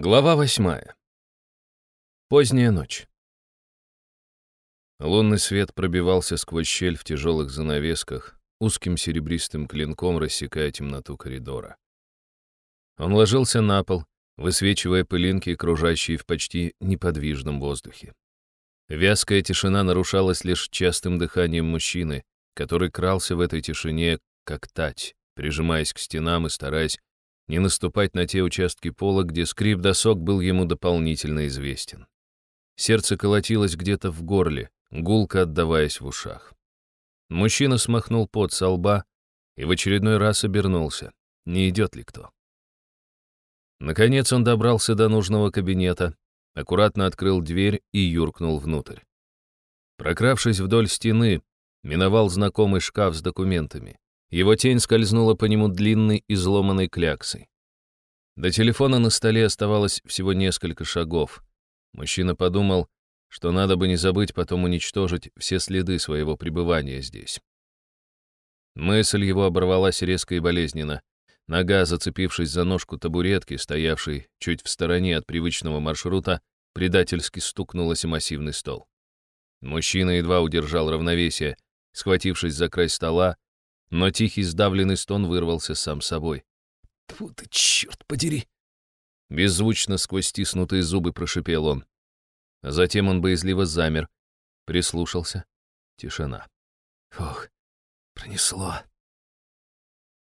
Глава восьмая. Поздняя ночь. Лунный свет пробивался сквозь щель в тяжелых занавесках, узким серебристым клинком рассекая темноту коридора. Он ложился на пол, высвечивая пылинки, кружащие в почти неподвижном воздухе. Вязкая тишина нарушалась лишь частым дыханием мужчины, который крался в этой тишине, как тать, прижимаясь к стенам и стараясь не наступать на те участки пола, где скрип досок был ему дополнительно известен. Сердце колотилось где-то в горле, гулко отдаваясь в ушах. Мужчина смахнул пот со лба и в очередной раз обернулся, не идет ли кто. Наконец он добрался до нужного кабинета, аккуратно открыл дверь и юркнул внутрь. Прокравшись вдоль стены, миновал знакомый шкаф с документами. Его тень скользнула по нему длинной изломанной кляксой. До телефона на столе оставалось всего несколько шагов. Мужчина подумал, что надо бы не забыть потом уничтожить все следы своего пребывания здесь. Мысль его оборвалась резко и болезненно. Нога, зацепившись за ножку табуретки, стоявшей чуть в стороне от привычного маршрута, предательски стукнулась о массивный стол. Мужчина едва удержал равновесие, схватившись за край стола, но тихий сдавленный стон вырвался сам собой. «Тьфу ты, черт подери!» Беззвучно сквозь стиснутые зубы прошипел он. Затем он боязливо замер, прислушался. Тишина. Ох, пронесло.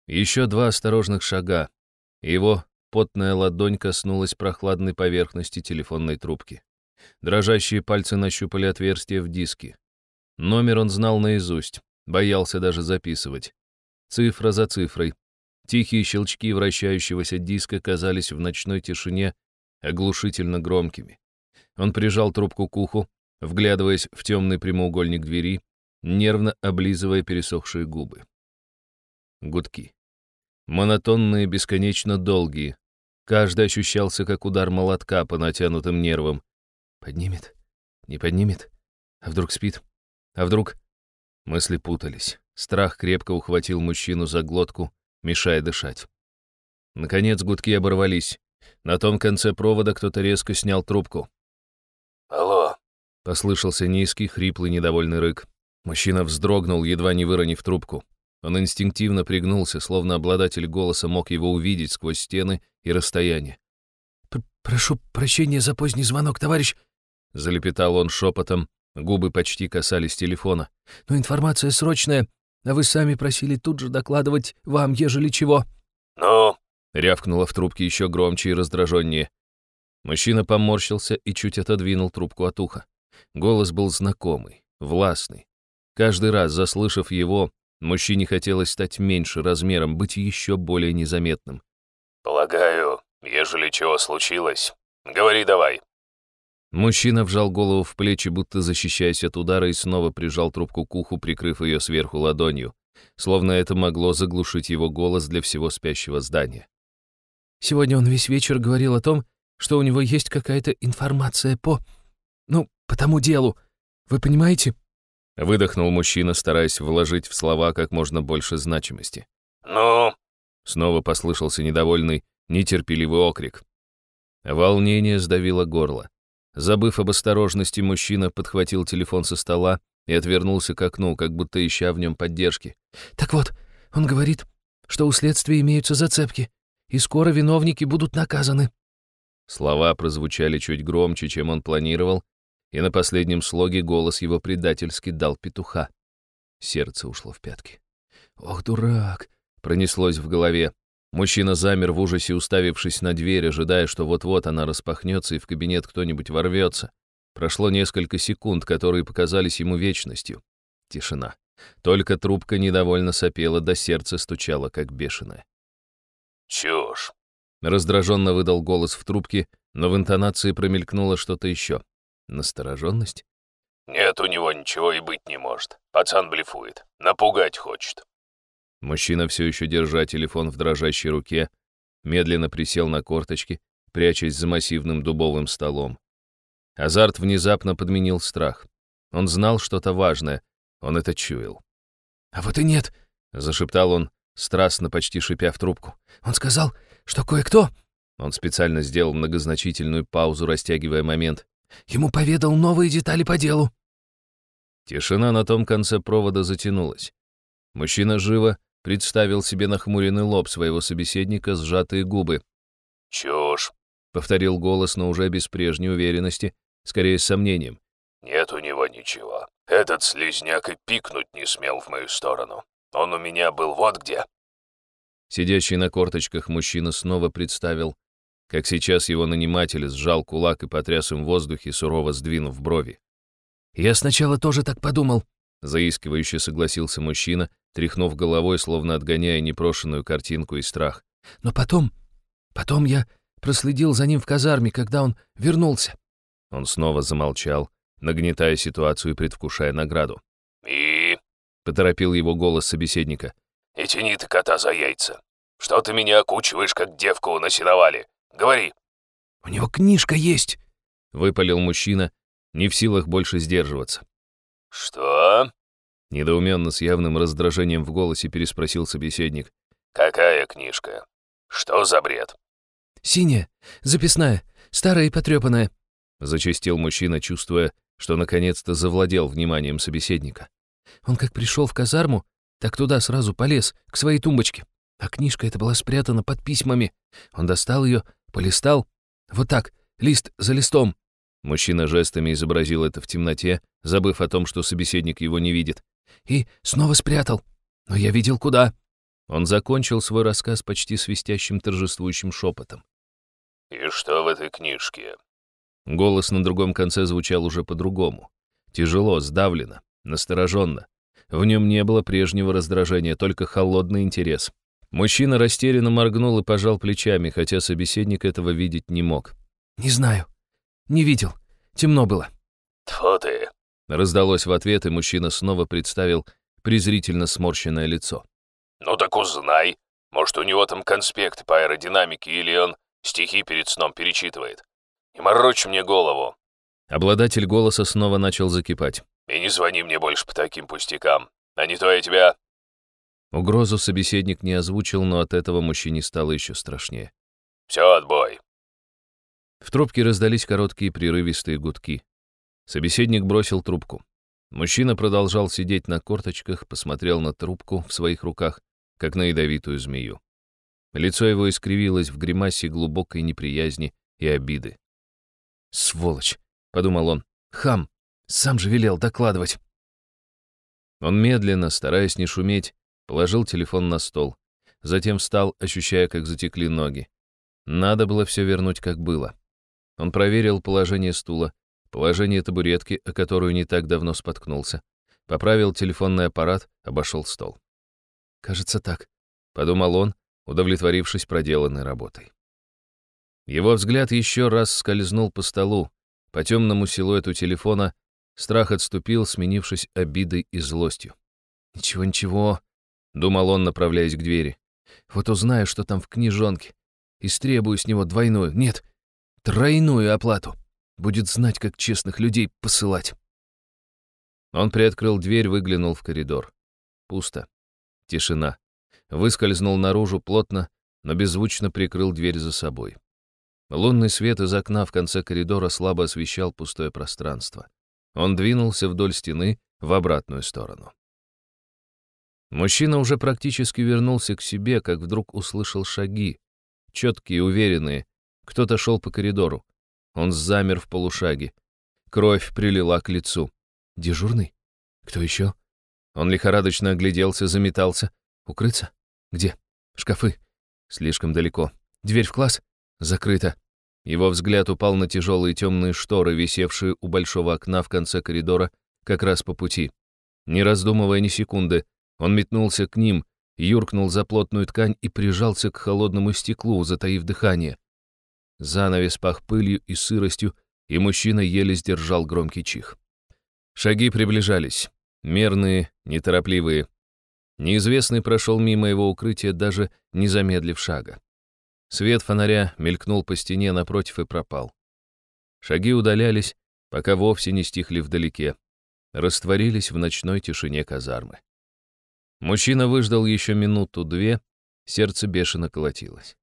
Еще два осторожных шага. Его потная ладонь коснулась прохладной поверхности телефонной трубки. Дрожащие пальцы нащупали отверстие в диске. Номер он знал наизусть, боялся даже записывать. Цифра за цифрой. Тихие щелчки вращающегося диска казались в ночной тишине оглушительно громкими. Он прижал трубку к уху, вглядываясь в темный прямоугольник двери, нервно облизывая пересохшие губы. Гудки. Монотонные, бесконечно долгие. Каждый ощущался, как удар молотка по натянутым нервам. Поднимет? Не поднимет? А вдруг спит? А вдруг... Мысли путались. Страх крепко ухватил мужчину за глотку, мешая дышать. Наконец гудки оборвались. На том конце провода кто-то резко снял трубку. «Алло!» — послышался низкий, хриплый, недовольный рык. Мужчина вздрогнул, едва не выронив трубку. Он инстинктивно пригнулся, словно обладатель голоса мог его увидеть сквозь стены и расстояние. «Прошу прощения за поздний звонок, товарищ!» — залепетал он шепотом, Губы почти касались телефона. «Но информация срочная, а вы сами просили тут же докладывать вам, ежели чего». «Ну?» — рявкнула в трубке еще громче и раздраженнее. Мужчина поморщился и чуть отодвинул трубку от уха. Голос был знакомый, властный. Каждый раз, заслышав его, мужчине хотелось стать меньше размером, быть еще более незаметным. «Полагаю, ежели чего случилось, говори давай». Мужчина вжал голову в плечи, будто защищаясь от удара, и снова прижал трубку к уху, прикрыв ее сверху ладонью, словно это могло заглушить его голос для всего спящего здания. «Сегодня он весь вечер говорил о том, что у него есть какая-то информация по... ну, по тому делу. Вы понимаете?» Выдохнул мужчина, стараясь вложить в слова как можно больше значимости. «Ну?» Снова послышался недовольный, нетерпеливый окрик. Волнение сдавило горло. Забыв об осторожности, мужчина подхватил телефон со стола и отвернулся к окну, как будто ища в нем поддержки. «Так вот, он говорит, что у следствия имеются зацепки, и скоро виновники будут наказаны». Слова прозвучали чуть громче, чем он планировал, и на последнем слоге голос его предательски дал петуха. Сердце ушло в пятки. «Ох, дурак!» — пронеслось в голове. Мужчина замер в ужасе, уставившись на дверь, ожидая, что вот-вот она распахнется и в кабинет кто-нибудь ворвется. Прошло несколько секунд, которые показались ему вечностью. Тишина. Только трубка недовольно сопела, до сердца стучала, как бешеная. «Чушь!» Раздраженно выдал голос в трубке, но в интонации промелькнуло что-то еще. Настороженность? «Нет у него ничего и быть не может. Пацан блефует. Напугать хочет». Мужчина, все еще держа телефон в дрожащей руке, медленно присел на корточки, прячась за массивным дубовым столом. Азарт внезапно подменил страх. Он знал что-то важное, он это чуял. «А вот и нет», — зашептал он, страстно почти шипя в трубку. «Он сказал, что кое-кто Он специально сделал многозначительную паузу, растягивая момент. «Ему поведал новые детали по делу». Тишина на том конце провода затянулась. Мужчина живо представил себе нахмуренный лоб своего собеседника, сжатые губы. «Чушь», — повторил голос, но уже без прежней уверенности, скорее с сомнением. «Нет у него ничего. Этот слизняк и пикнуть не смел в мою сторону. Он у меня был вот где». Сидящий на корточках мужчина снова представил, как сейчас его наниматель сжал кулак и потряс им в воздухе, сурово сдвинув брови. «Я сначала тоже так подумал», — заискивающе согласился мужчина, тряхнув головой, словно отгоняя непрошенную картинку и страх. «Но потом... потом я проследил за ним в казарме, когда он вернулся». Он снова замолчал, нагнетая ситуацию и предвкушая награду. «И...» — поторопил его голос собеседника. «И тяни ты кота за яйца. Что ты меня окучиваешь, как девку на сеновале? Говори». «У него книжка есть», — выпалил мужчина, не в силах больше сдерживаться. «Что?» Недоуменно с явным раздражением в голосе переспросил собеседник. «Какая книжка? Что за бред?» «Синяя, записная, старая и потрепанная», — зачастил мужчина, чувствуя, что наконец-то завладел вниманием собеседника. «Он как пришел в казарму, так туда сразу полез, к своей тумбочке. А книжка эта была спрятана под письмами. Он достал ее, полистал. Вот так, лист за листом. Мужчина жестами изобразил это в темноте, забыв о том, что собеседник его не видит. И снова спрятал. Но я видел куда. Он закончил свой рассказ почти свистящим торжествующим шепотом. «И что в этой книжке?» Голос на другом конце звучал уже по-другому. Тяжело, сдавленно, настороженно. В нем не было прежнего раздражения, только холодный интерес. Мужчина растерянно моргнул и пожал плечами, хотя собеседник этого видеть не мог. «Не знаю. Не видел. Темно было». «Тьфу ты!» Раздалось в ответ, и мужчина снова представил презрительно сморщенное лицо. «Ну так узнай. Может, у него там конспекты по аэродинамике, или он стихи перед сном перечитывает. Не морочь мне голову». Обладатель голоса снова начал закипать. «И не звони мне больше по таким пустякам, а не то я тебя...» Угрозу собеседник не озвучил, но от этого мужчине стало еще страшнее. «Все, отбой». В трубке раздались короткие прерывистые гудки. Собеседник бросил трубку. Мужчина продолжал сидеть на корточках, посмотрел на трубку в своих руках, как на ядовитую змею. Лицо его искривилось в гримасе глубокой неприязни и обиды. «Сволочь!» — подумал он. «Хам! Сам же велел докладывать!» Он медленно, стараясь не шуметь, положил телефон на стол. Затем встал, ощущая, как затекли ноги. Надо было все вернуть, как было. Он проверил положение стула, положение табуретки, о которую не так давно споткнулся. Поправил телефонный аппарат, обошел стол. «Кажется, так», — подумал он, удовлетворившись проделанной работой. Его взгляд еще раз скользнул по столу, по темному силуэту телефона, страх отступил, сменившись обидой и злостью. «Ничего, ничего», — думал он, направляясь к двери. «Вот узнаю, что там в книжонке, и стребую с него двойную, нет, тройную оплату. Будет знать, как честных людей посылать». Он приоткрыл дверь, выглянул в коридор. Пусто. Тишина. Выскользнул наружу плотно, но беззвучно прикрыл дверь за собой. Лунный свет из окна в конце коридора слабо освещал пустое пространство. Он двинулся вдоль стены в обратную сторону. Мужчина уже практически вернулся к себе, как вдруг услышал шаги. Четкие, уверенные. Кто-то шел по коридору. Он замер в полушаге. Кровь прилила к лицу. Дежурный? Кто еще? Он лихорадочно огляделся, заметался. Укрыться? Где? Шкафы? Слишком далеко. Дверь в класс? Закрыто. Его взгляд упал на тяжелые темные шторы, висевшие у большого окна в конце коридора, как раз по пути. Не раздумывая ни секунды, он метнулся к ним, юркнул за плотную ткань и прижался к холодному стеклу, затаив дыхание. Занавес пах пылью и сыростью, и мужчина еле сдержал громкий чих. Шаги приближались. Мерные, неторопливые. Неизвестный прошел мимо его укрытия, даже не замедлив шага. Свет фонаря мелькнул по стене напротив и пропал. Шаги удалялись, пока вовсе не стихли вдалеке. Растворились в ночной тишине казармы. Мужчина выждал еще минуту-две, сердце бешено колотилось.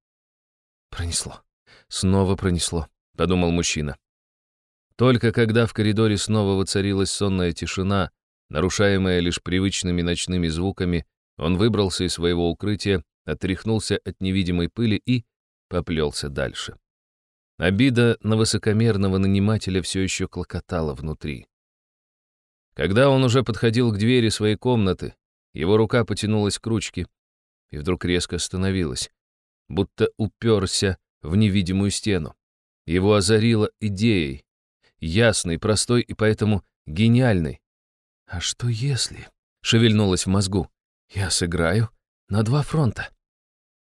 Пронесло. Снова пронесло, подумал мужчина. Только когда в коридоре снова воцарилась сонная тишина, нарушаемая лишь привычными ночными звуками, он выбрался из своего укрытия, отряхнулся от невидимой пыли и поплелся дальше. Обида на высокомерного нанимателя все еще клокотала внутри. Когда он уже подходил к двери своей комнаты, его рука потянулась к ручке и вдруг резко остановилась, будто уперся в невидимую стену. Его озарило идеей, ясной, простой и поэтому гениальной. «А что если?» — шевельнулось в мозгу. «Я сыграю на два фронта».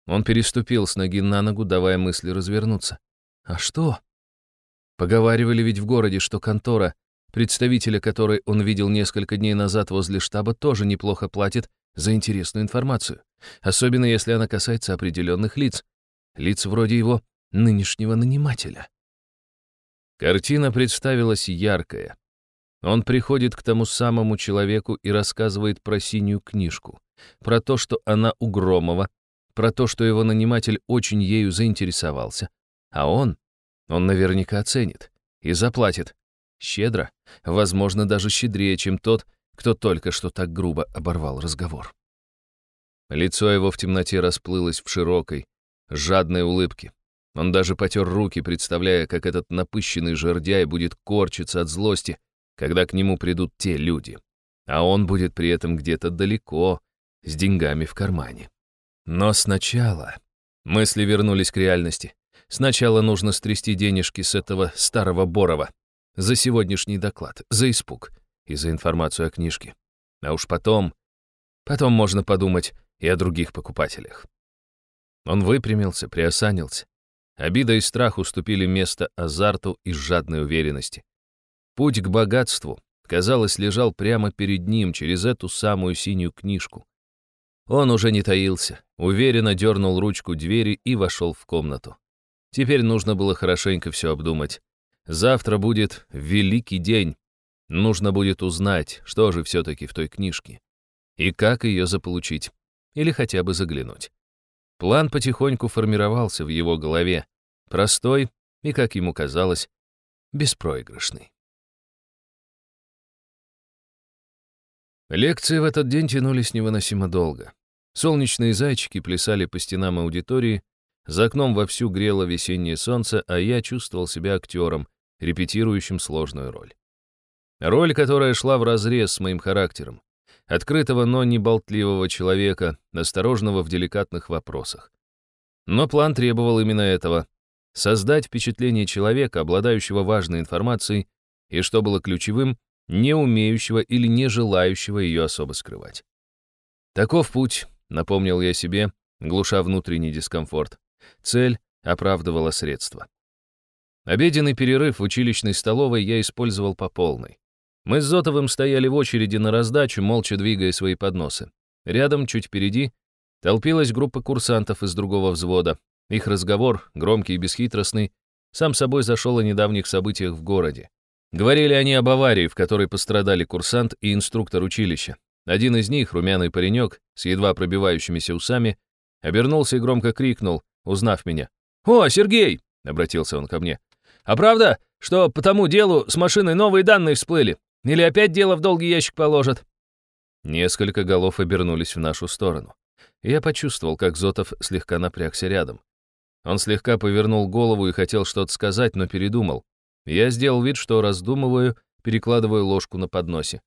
Он переступил с ноги на ногу, давая мысли развернуться. «А что?» Поговаривали ведь в городе, что контора, представителя которой он видел несколько дней назад возле штаба, тоже неплохо платит за интересную информацию, особенно если она касается определенных лиц, лиц вроде его нынешнего нанимателя. Картина представилась яркая. Он приходит к тому самому человеку и рассказывает про синюю книжку, про то, что она у Громова, про то, что его наниматель очень ею заинтересовался. А он, он наверняка оценит и заплатит. Щедро, возможно, даже щедрее, чем тот, кто только что так грубо оборвал разговор. Лицо его в темноте расплылось в широкой, жадной улыбке. Он даже потер руки, представляя, как этот напыщенный жердяй будет корчиться от злости, когда к нему придут те люди. А он будет при этом где-то далеко, с деньгами в кармане. Но сначала... Мысли вернулись к реальности. Сначала нужно стрясти денежки с этого старого Борова. За сегодняшний доклад, за испуг и за информацию о книжке. А уж потом... Потом можно подумать и о других покупателях. Он выпрямился, приосанился. Обида и страх уступили место азарту и жадной уверенности. Путь к богатству, казалось, лежал прямо перед ним через эту самую синюю книжку. Он уже не таился, уверенно дернул ручку двери и вошел в комнату. Теперь нужно было хорошенько все обдумать. Завтра будет великий день. Нужно будет узнать, что же все-таки в той книжке. И как ее заполучить. Или хотя бы заглянуть. План потихоньку формировался в его голове. Простой и, как ему казалось, беспроигрышный. Лекции в этот день тянулись невыносимо долго. Солнечные зайчики плясали по стенам аудитории, за окном вовсю грело весеннее солнце, а я чувствовал себя актером, репетирующим сложную роль. Роль, которая шла вразрез с моим характером открытого, но не болтливого человека, осторожного в деликатных вопросах. Но план требовал именно этого — создать впечатление человека, обладающего важной информацией, и, что было ключевым, не умеющего или не желающего ее особо скрывать. Таков путь, напомнил я себе, глуша внутренний дискомфорт. Цель оправдывала средства. Обеденный перерыв в училищной столовой я использовал по полной. Мы с Зотовым стояли в очереди на раздачу, молча двигая свои подносы. Рядом, чуть впереди, толпилась группа курсантов из другого взвода. Их разговор, громкий и бесхитростный, сам собой зашел о недавних событиях в городе. Говорили они об аварии, в которой пострадали курсант и инструктор училища. Один из них, румяный паренек, с едва пробивающимися усами, обернулся и громко крикнул, узнав меня. «О, Сергей!» — обратился он ко мне. «А правда, что по тому делу с машиной новые данные всплыли? Или опять дело в долгий ящик положат?» Несколько голов обернулись в нашу сторону. Я почувствовал, как Зотов слегка напрягся рядом. Он слегка повернул голову и хотел что-то сказать, но передумал. Я сделал вид, что раздумываю, перекладываю ложку на подносе.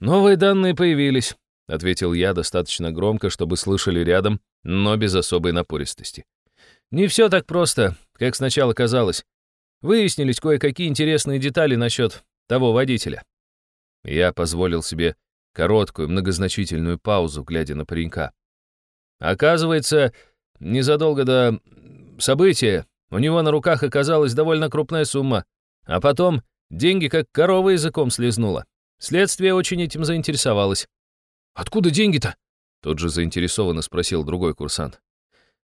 «Новые данные появились», — ответил я достаточно громко, чтобы слышали рядом, но без особой напористости. «Не все так просто, как сначала казалось. Выяснились кое-какие интересные детали насчет того водителя. Я позволил себе короткую, многозначительную паузу, глядя на паренька. Оказывается, незадолго до события у него на руках оказалась довольно крупная сумма, а потом деньги как корова языком слезнула. Следствие очень этим заинтересовалось. «Откуда деньги-то?» Тут же заинтересованно спросил другой курсант.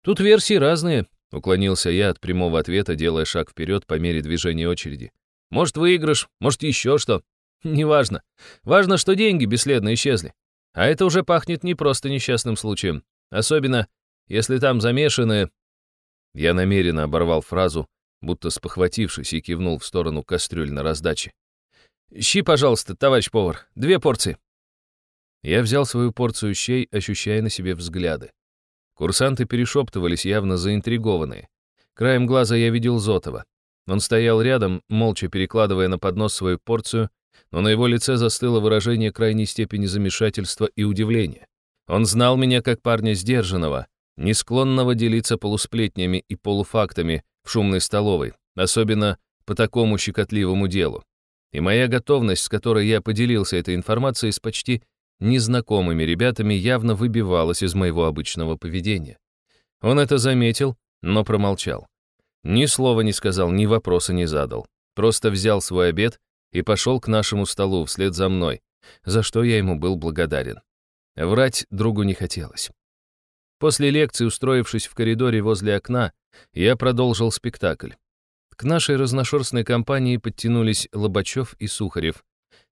«Тут версии разные», — уклонился я от прямого ответа, делая шаг вперед по мере движения очереди. «Может, выигрыш, может, еще что. Неважно. Важно, что деньги бесследно исчезли. А это уже пахнет не просто несчастным случаем. Особенно, если там замешаны... Я намеренно оборвал фразу, будто спохватившись и кивнул в сторону кастрюль на раздаче. «Щи, пожалуйста, товарищ повар, две порции». Я взял свою порцию щей, ощущая на себе взгляды. Курсанты перешептывались, явно заинтригованные. Краем глаза я видел Зотова. Он стоял рядом, молча перекладывая на поднос свою порцию, но на его лице застыло выражение крайней степени замешательства и удивления. Он знал меня как парня сдержанного, не склонного делиться полусплетнями и полуфактами в шумной столовой, особенно по такому щекотливому делу. И моя готовность, с которой я поделился этой информацией с почти незнакомыми ребятами, явно выбивалась из моего обычного поведения. Он это заметил, но промолчал. Ни слова не сказал, ни вопроса не задал. Просто взял свой обед и пошел к нашему столу вслед за мной, за что я ему был благодарен. Врать другу не хотелось. После лекции, устроившись в коридоре возле окна, я продолжил спектакль. К нашей разношерстной компании подтянулись Лобачев и Сухарев.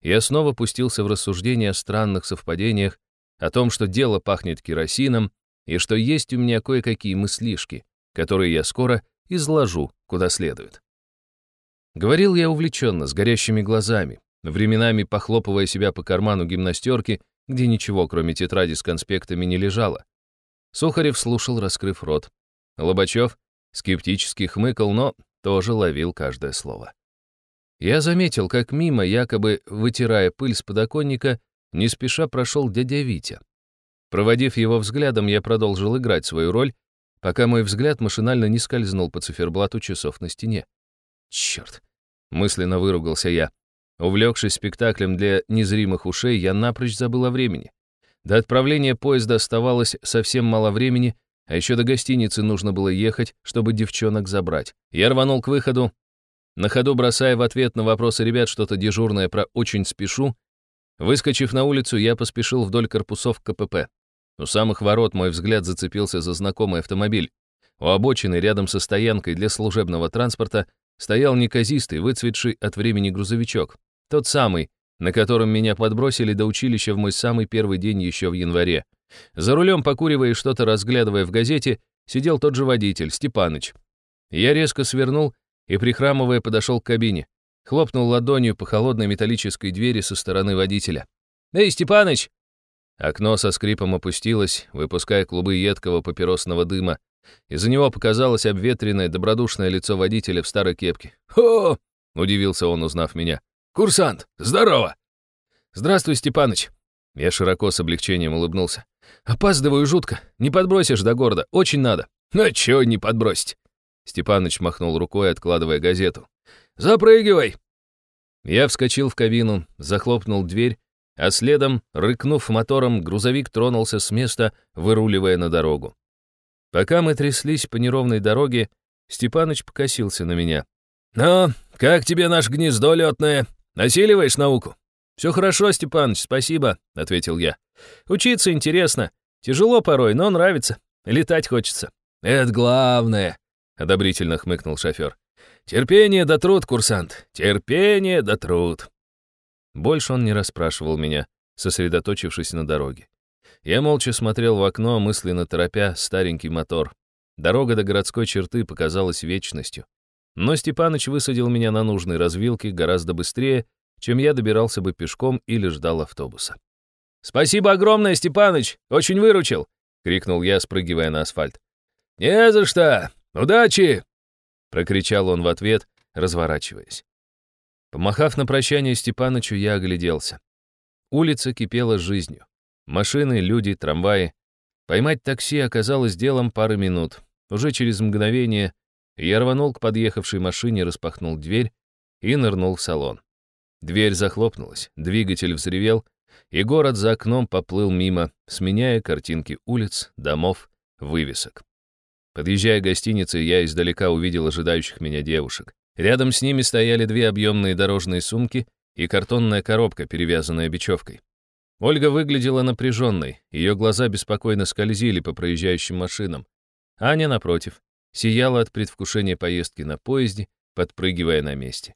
Я снова пустился в рассуждения о странных совпадениях, о том, что дело пахнет керосином, и что есть у меня кое-какие мыслишки, которые я скоро изложу куда следует. Говорил я увлеченно, с горящими глазами, временами похлопывая себя по карману гимнастерки, где ничего, кроме тетради с конспектами, не лежало. Сухарев слушал, раскрыв рот. Лобачев скептически хмыкал, но тоже ловил каждое слово. Я заметил, как мимо, якобы вытирая пыль с подоконника, не спеша прошел дядя Витя. Проводив его взглядом, я продолжил играть свою роль, пока мой взгляд машинально не скользнул по циферблату часов на стене. Черт! Мысленно выругался я. Увлекшись спектаклем для незримых ушей, я напрочь забыл о времени. До отправления поезда оставалось совсем мало времени, а еще до гостиницы нужно было ехать, чтобы девчонок забрать. Я рванул к выходу, на ходу бросая в ответ на вопросы ребят что-то дежурное про «очень спешу». Выскочив на улицу, я поспешил вдоль корпусов КПП. У самых ворот мой взгляд зацепился за знакомый автомобиль. У обочины, рядом со стоянкой для служебного транспорта, стоял неказистый, выцветший от времени грузовичок. Тот самый, на котором меня подбросили до училища в мой самый первый день еще в январе. За рулем, покуривая и что-то разглядывая в газете, сидел тот же водитель, Степаныч. Я резко свернул и, прихрамывая, подошел к кабине. Хлопнул ладонью по холодной металлической двери со стороны водителя. «Эй, Степаныч!» Окно со скрипом опустилось, выпуская клубы едкого папиросного дыма. Из-за него показалось обветренное, добродушное лицо водителя в старой кепке. «О!» — удивился он, узнав меня. «Курсант, здорово!» «Здравствуй, Степаныч!» Я широко с облегчением улыбнулся. «Опаздываю жутко. Не подбросишь до города. Очень надо». «Ну чё не подбросить?» Степаныч махнул рукой, откладывая газету. «Запрыгивай!» Я вскочил в кабину, захлопнул дверь, а следом, рыкнув мотором, грузовик тронулся с места, выруливая на дорогу. Пока мы тряслись по неровной дороге, Степаныч покосился на меня. «Ну, как тебе наш гнездо летное? Насиливаешь науку?» «Все хорошо, Степаныч, спасибо», — ответил я. «Учиться интересно. Тяжело порой, но нравится. Летать хочется». «Это главное», — одобрительно хмыкнул шофер. «Терпение да труд, курсант. Терпение да труд». Больше он не расспрашивал меня, сосредоточившись на дороге. Я молча смотрел в окно, мысленно торопя старенький мотор. Дорога до городской черты показалась вечностью. Но Степаныч высадил меня на нужной развилке гораздо быстрее, чем я добирался бы пешком или ждал автобуса. «Спасибо огромное, Степаныч! Очень выручил!» — крикнул я, спрыгивая на асфальт. «Не за что! Удачи!» — прокричал он в ответ, разворачиваясь. Помахав на прощание Степанычу, я огляделся. Улица кипела жизнью. Машины, люди, трамваи. Поймать такси оказалось делом пары минут. Уже через мгновение я рванул к подъехавшей машине, распахнул дверь и нырнул в салон. Дверь захлопнулась, двигатель взревел, и город за окном поплыл мимо, сменяя картинки улиц, домов, вывесок. Подъезжая к гостинице, я издалека увидел ожидающих меня девушек. Рядом с ними стояли две объемные дорожные сумки и картонная коробка, перевязанная бечевкой. Ольга выглядела напряженной, ее глаза беспокойно скользили по проезжающим машинам. Аня, напротив, сияла от предвкушения поездки на поезде, подпрыгивая на месте.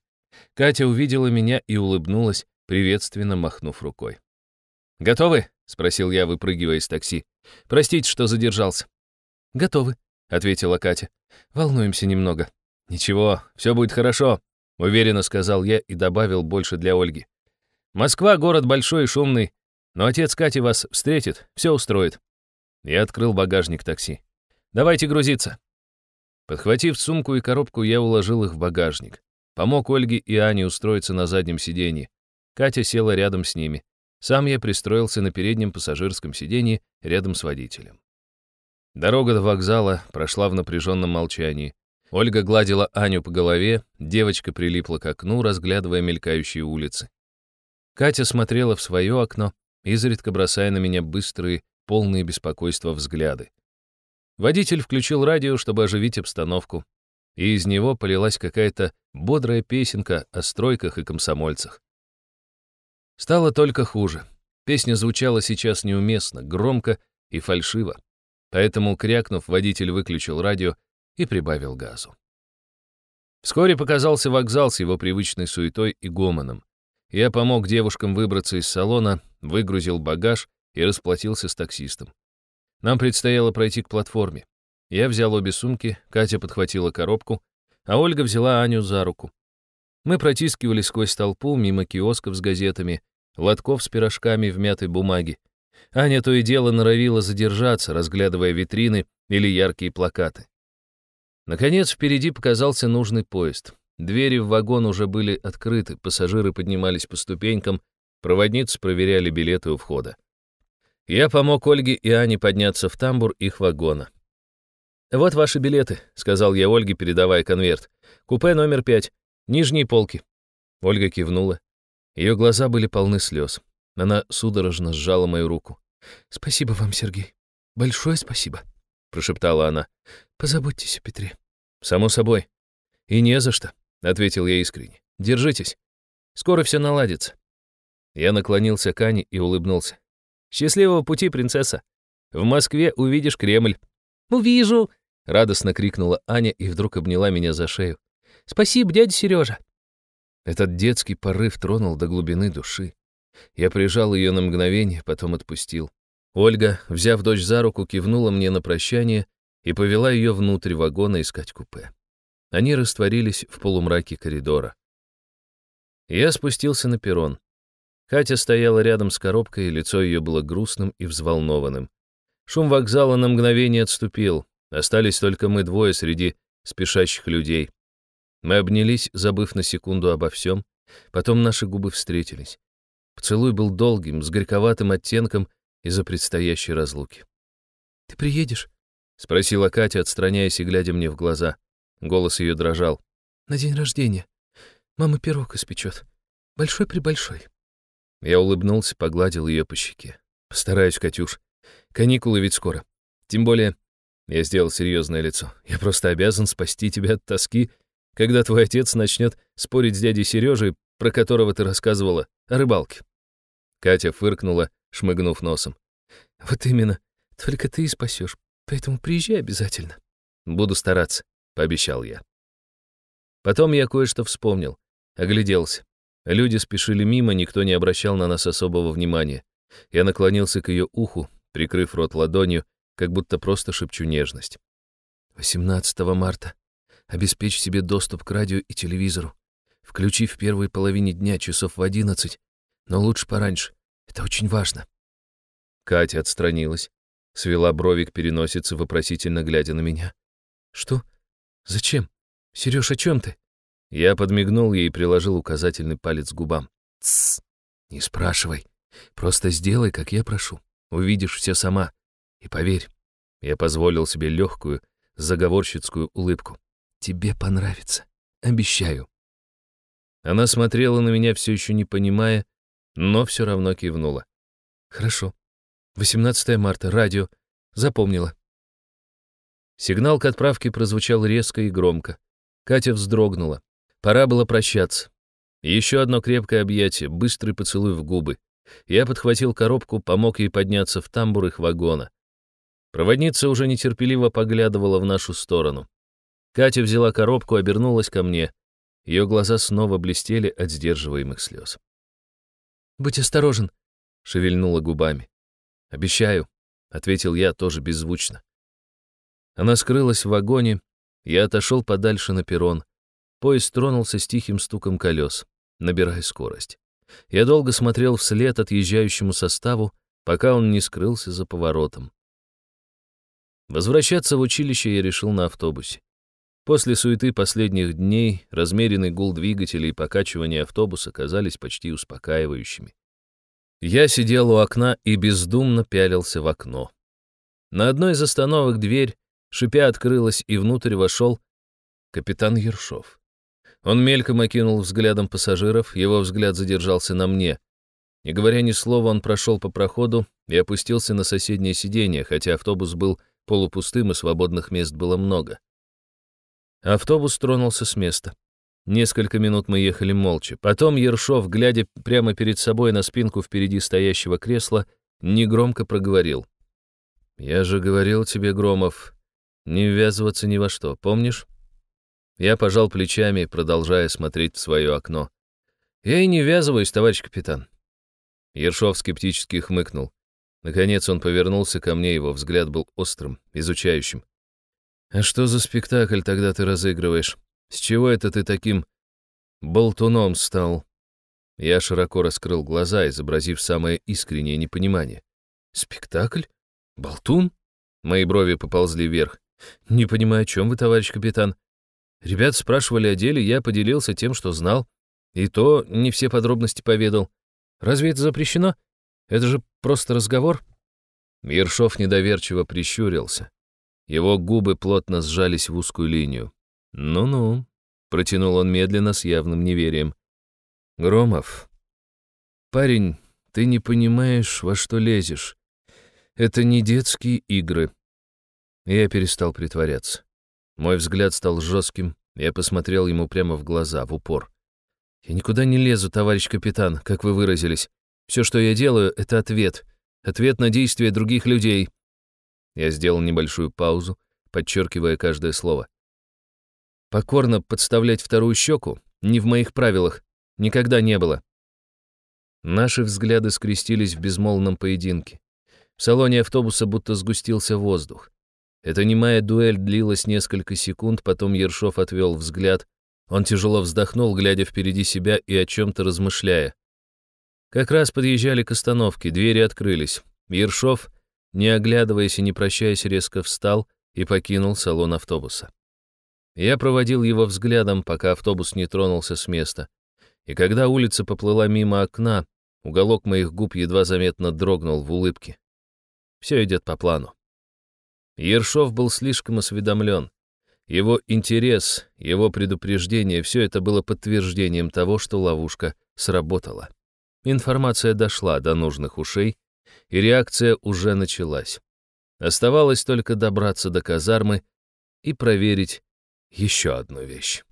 Катя увидела меня и улыбнулась, приветственно махнув рукой. «Готовы?» — спросил я, выпрыгивая из такси. «Простите, что задержался». «Готовы», — ответила Катя. «Волнуемся немного». «Ничего, все будет хорошо», — уверенно сказал я и добавил больше для Ольги. «Москва — город большой и шумный, но отец Кати вас встретит, все устроит». Я открыл багажник такси. «Давайте грузиться». Подхватив сумку и коробку, я уложил их в багажник. Помог Ольге и Ане устроиться на заднем сиденье. Катя села рядом с ними. Сам я пристроился на переднем пассажирском сиденье рядом с водителем. Дорога до вокзала прошла в напряженном молчании. Ольга гладила Аню по голове, девочка прилипла к окну, разглядывая мелькающие улицы. Катя смотрела в свое окно, изредка бросая на меня быстрые, полные беспокойства взгляды. Водитель включил радио, чтобы оживить обстановку, и из него полилась какая-то бодрая песенка о стройках и комсомольцах. Стало только хуже. Песня звучала сейчас неуместно, громко и фальшиво. Поэтому, крякнув, водитель выключил радио и прибавил газу. Вскоре показался вокзал с его привычной суетой и гомоном. Я помог девушкам выбраться из салона, выгрузил багаж и расплатился с таксистом. Нам предстояло пройти к платформе. Я взял обе сумки, Катя подхватила коробку, а Ольга взяла Аню за руку. Мы протискивались сквозь толпу, мимо киосков с газетами, лотков с пирожками в мятой бумаге. Аня то и дело норовила задержаться, разглядывая витрины или яркие плакаты. Наконец, впереди показался нужный поезд. Двери в вагон уже были открыты, пассажиры поднимались по ступенькам, проводницы проверяли билеты у входа. Я помог Ольге и Ане подняться в тамбур их вагона. «Вот ваши билеты», — сказал я Ольге, передавая конверт. «Купе номер пять. Нижние полки». Ольга кивнула. Ее глаза были полны слез. Она судорожно сжала мою руку. «Спасибо вам, Сергей. Большое спасибо», — прошептала она. «Позаботьтесь о Петре». «Само собой. И не за что», — ответил я искренне. «Держитесь. Скоро все наладится». Я наклонился к Ане и улыбнулся. Счастливого пути, принцесса. В Москве увидишь Кремль». «Увижу!» — радостно крикнула Аня и вдруг обняла меня за шею. «Спасибо, дядя Сережа!» Этот детский порыв тронул до глубины души. Я прижал ее на мгновение, потом отпустил. Ольга, взяв дочь за руку, кивнула мне на прощание и повела ее внутрь вагона искать купе. Они растворились в полумраке коридора. Я спустился на перрон. Катя стояла рядом с коробкой, и лицо ее было грустным и взволнованным. Шум вокзала на мгновение отступил. Остались только мы двое среди спешащих людей. Мы обнялись, забыв на секунду обо всем. Потом наши губы встретились. Поцелуй был долгим, с горьковатым оттенком из-за предстоящей разлуки. «Ты приедешь?» — спросила Катя, отстраняясь и глядя мне в глаза. Голос ее дрожал. «На день рождения. Мама пирог испечет. Большой-пребольшой». Я улыбнулся, погладил ее по щеке. «Постараюсь, Катюш. Каникулы ведь скоро. Тем более...» Я сделал серьезное лицо. «Я просто обязан спасти тебя от тоски, когда твой отец начнет спорить с дядей Сережей, про которого ты рассказывала, о рыбалке». Катя фыркнула, шмыгнув носом. «Вот именно. Только ты и спасешь. Поэтому приезжай обязательно». «Буду стараться», — пообещал я. Потом я кое-что вспомнил. Огляделся. Люди спешили мимо, никто не обращал на нас особого внимания. Я наклонился к ее уху, прикрыв рот ладонью, как будто просто шепчу нежность. 18 марта. Обеспечь себе доступ к радио и телевизору. Включи в первой половине дня часов в одиннадцать, но лучше пораньше. Это очень важно. Катя отстранилась, свела брови к переносице, вопросительно глядя на меня. «Что? Зачем? Сереж, о чем ты?» Я подмигнул ей и приложил указательный палец к губам. «Тссс! Не спрашивай. Просто сделай, как я прошу. Увидишь все сама. И поверь, я позволил себе легкую, заговорщицкую улыбку. Тебе понравится. Обещаю». Она смотрела на меня, все еще не понимая, но все равно кивнула. «Хорошо. 18 марта. Радио. Запомнила». Сигнал к отправке прозвучал резко и громко. Катя вздрогнула. Пора было прощаться. Еще одно крепкое объятие, быстрый поцелуй в губы. Я подхватил коробку, помог ей подняться в тамбур их вагона. Проводница уже нетерпеливо поглядывала в нашу сторону. Катя взяла коробку, обернулась ко мне. Ее глаза снова блестели от сдерживаемых слез. «Будь осторожен», — шевельнула губами. «Обещаю», — ответил я тоже беззвучно. Она скрылась в вагоне, я отошел подальше на перрон. Поезд тронулся с тихим стуком колес, набирая скорость. Я долго смотрел вслед отъезжающему составу, пока он не скрылся за поворотом. Возвращаться в училище я решил на автобусе. После суеты последних дней размеренный гул двигателей и покачивание автобуса казались почти успокаивающими. Я сидел у окна и бездумно пялился в окно. На одной из остановок дверь, шипя, открылась, и внутрь вошел капитан Ершов. Он мельком окинул взглядом пассажиров, его взгляд задержался на мне. Не говоря ни слова, он прошел по проходу и опустился на соседнее сиденье, хотя автобус был полупустым и свободных мест было много. Автобус тронулся с места. Несколько минут мы ехали молча. Потом Ершов, глядя прямо перед собой на спинку впереди стоящего кресла, негромко проговорил. «Я же говорил тебе, Громов, не ввязываться ни во что, помнишь?» Я пожал плечами, продолжая смотреть в свое окно. «Я и не ввязываюсь, товарищ капитан». Ершов скептически хмыкнул. Наконец он повернулся ко мне, его взгляд был острым, изучающим. «А что за спектакль тогда ты разыгрываешь? С чего это ты таким болтуном стал?» Я широко раскрыл глаза, изобразив самое искреннее непонимание. «Спектакль? Болтун?» Мои брови поползли вверх. «Не понимаю, о чем вы, товарищ капитан. Ребят спрашивали о деле, я поделился тем, что знал. И то не все подробности поведал. Разве это запрещено? Это же просто разговор. Ершов недоверчиво прищурился. Его губы плотно сжались в узкую линию. «Ну-ну», — протянул он медленно с явным неверием. «Громов, парень, ты не понимаешь, во что лезешь. Это не детские игры». Я перестал притворяться. Мой взгляд стал жестким, я посмотрел ему прямо в глаза, в упор. «Я никуда не лезу, товарищ капитан, как вы выразились. Все, что я делаю, — это ответ. Ответ на действия других людей». Я сделал небольшую паузу, подчеркивая каждое слово. «Покорно подставлять вторую щеку не в моих правилах. Никогда не было». Наши взгляды скрестились в безмолвном поединке. В салоне автобуса будто сгустился воздух. Эта немая дуэль длилась несколько секунд, потом Ершов отвел взгляд. Он тяжело вздохнул, глядя впереди себя и о чем-то размышляя. Как раз подъезжали к остановке, двери открылись. Ершов, не оглядываясь и не прощаясь, резко встал и покинул салон автобуса. Я проводил его взглядом, пока автобус не тронулся с места. И когда улица поплыла мимо окна, уголок моих губ едва заметно дрогнул в улыбке. Все идет по плану. Ершов был слишком осведомлен. Его интерес, его предупреждение — все это было подтверждением того, что ловушка сработала. Информация дошла до нужных ушей, и реакция уже началась. Оставалось только добраться до казармы и проверить еще одну вещь.